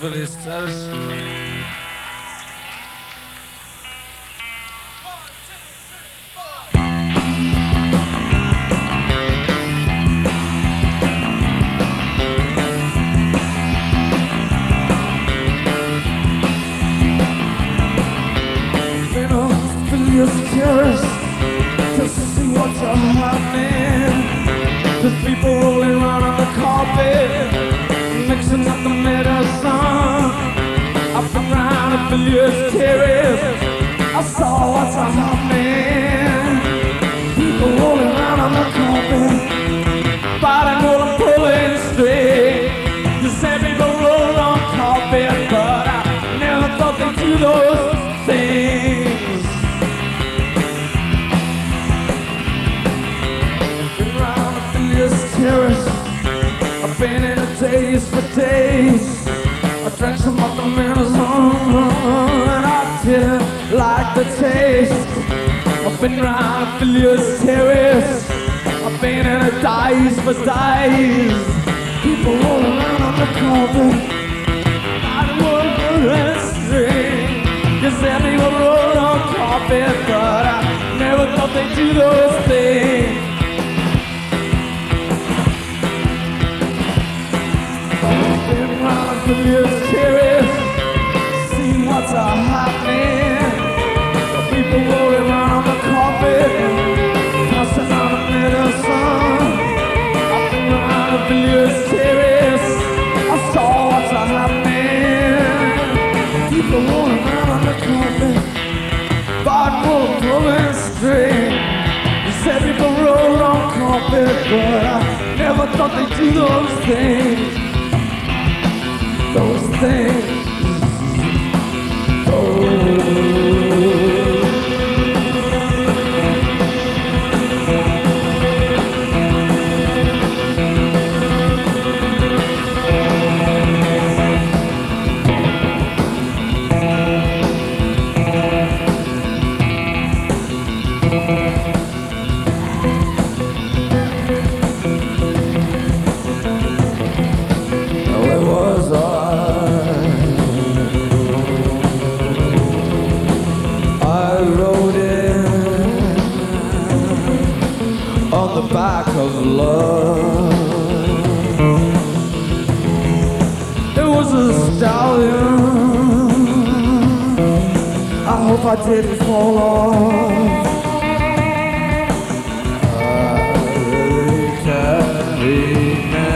Villiers Terrace. Been Villiers Terrace, I saw what's happening. People rolling around on the carpet, fighting while I'm pulling straight. You said people roll on carpet, but I never thought they'd do those things. Been round the Villiers Terrace. I've been in a daze for like the taste. I've been round Villiers Terrace. I've been in a dice for days. People rolling around on the carpet. I don't want to string. You said people roll on carpet, but I never thought they'd do those things. Been round for they'd do those things those things. The back of love. It was a stallion. I hope I didn't fall off. I can't remember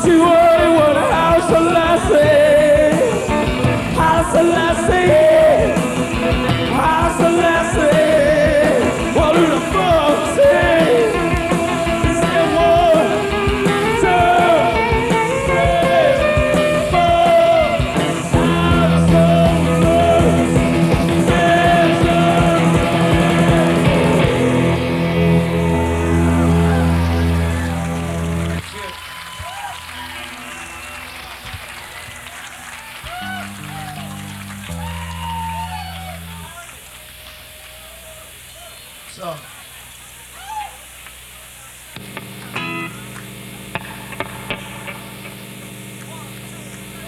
What So.